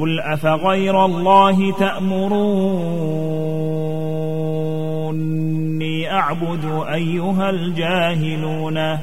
قل افغير الله تامروني اعبد ايها الجاهلون